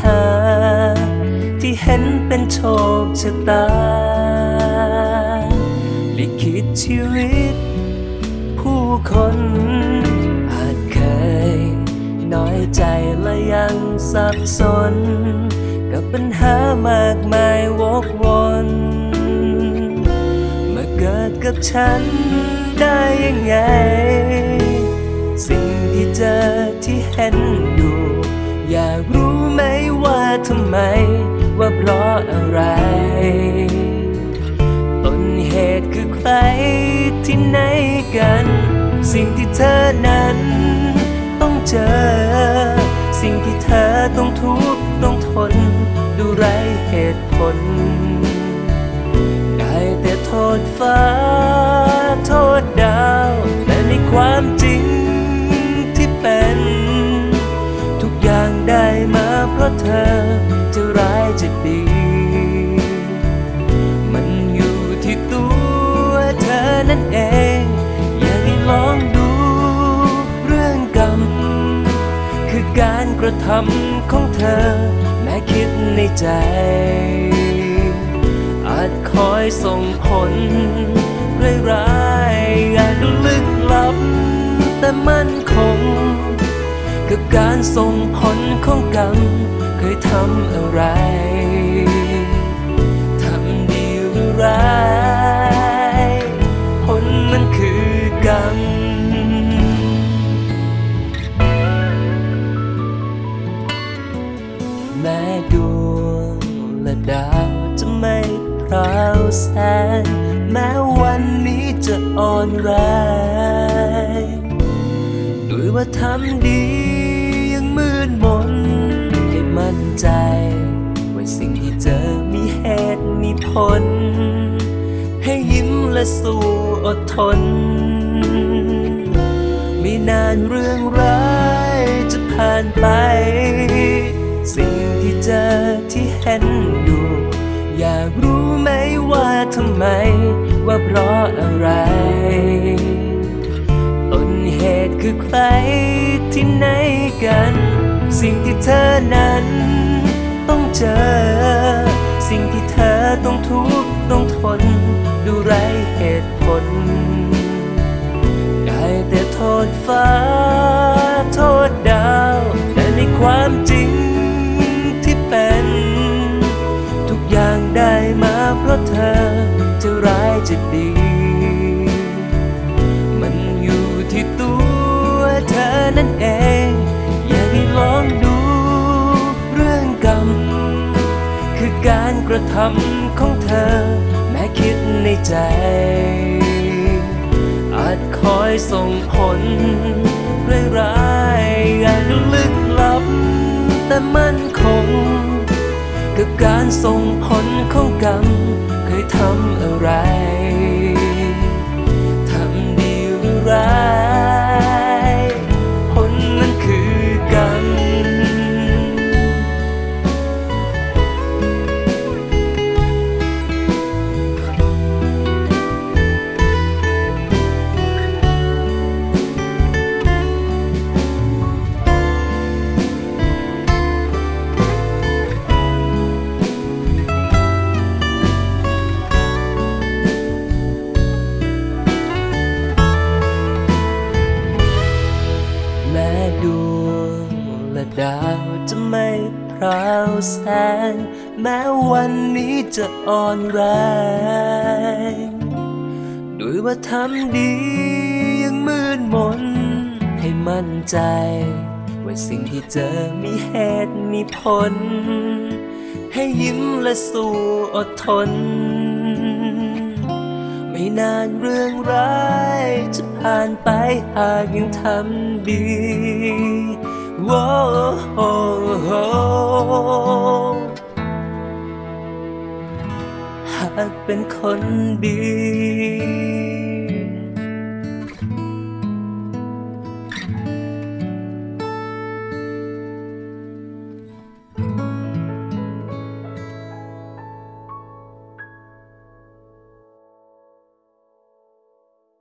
หา ที่เห็นเป็นโชคชะตาลิขิตชีวิต ผู้คนอาจเคย น้อยใจและยังสับสน กับปัญหามากมายวกวนมาเกิดกับฉันได้ยังไง ทำไมว่าเพราะอะไร ต้นเหตุคือใครที่ไหนกัน สิ่งที่เธอนั้น ต้องเจอ สิ่งที่เธอต้องทุกข์ต้องทน ดูไรเหตุผล ได้แต่โทษฟ้า โทษดาว แต่ในความจริงที่เป็น ทุกอย่างได้มาเพราะเธอ จะดี มันอยู่ที่ตัวเธอนั่นเอง อยากให้ลองดูเรื่องกรรม คือการกระทำของเธอ แม้คิดในใจ อาจคอยส่งผลร้ายๆอาจลึกลับ แต่มั่นคง กับการส่งผลของกรรมเคยทำอะไร แม้ดวงและดาวจะไม่พราวแสงแม้วันนี้จะอ่อนแรงด้วยว่าทำดียังมืดมนให้มั่นใจ ว่าสิ่งที่เจอมีเหตุมีผล ให้ยิ้มและสู้อดทน ไม่นานเรื่องร้ายจะผ่านไป สิ่ง เจอที่เห็นอยู่อยากรู้ไหมว่าทำไม ว่าเพราะอะไร ต้นเหตุคือใครที่ไหนกัน สิ่งที่เธอนั้น ต้องเจอ สิ่งที่เธอต้องทุกข์ต้องทน ดูไรเหตุผล ได้แต่โทษฟ้า โทษดาว แต่ในความจริง รกระทำของเธอ แม้คิดในใจ อาจคอยส่งผลร้ายๆอาจลึกลับ แต่มั่นคง กับการส่งผลของกรรมเคยทำอะไร ทำดีหรือร้าย แสงแม้วันนี้จะอ่อนแรง ด้วยว่าทำดียังมืดมน ให้มั่นใจ ว่าสิ่งที่เจอมีเหตุมีผล ให้ยิ้มและสู้อดทน ไม่นานเรื่องร้ายจะผ่านไปหากยังทำดี หากเป็นคนดี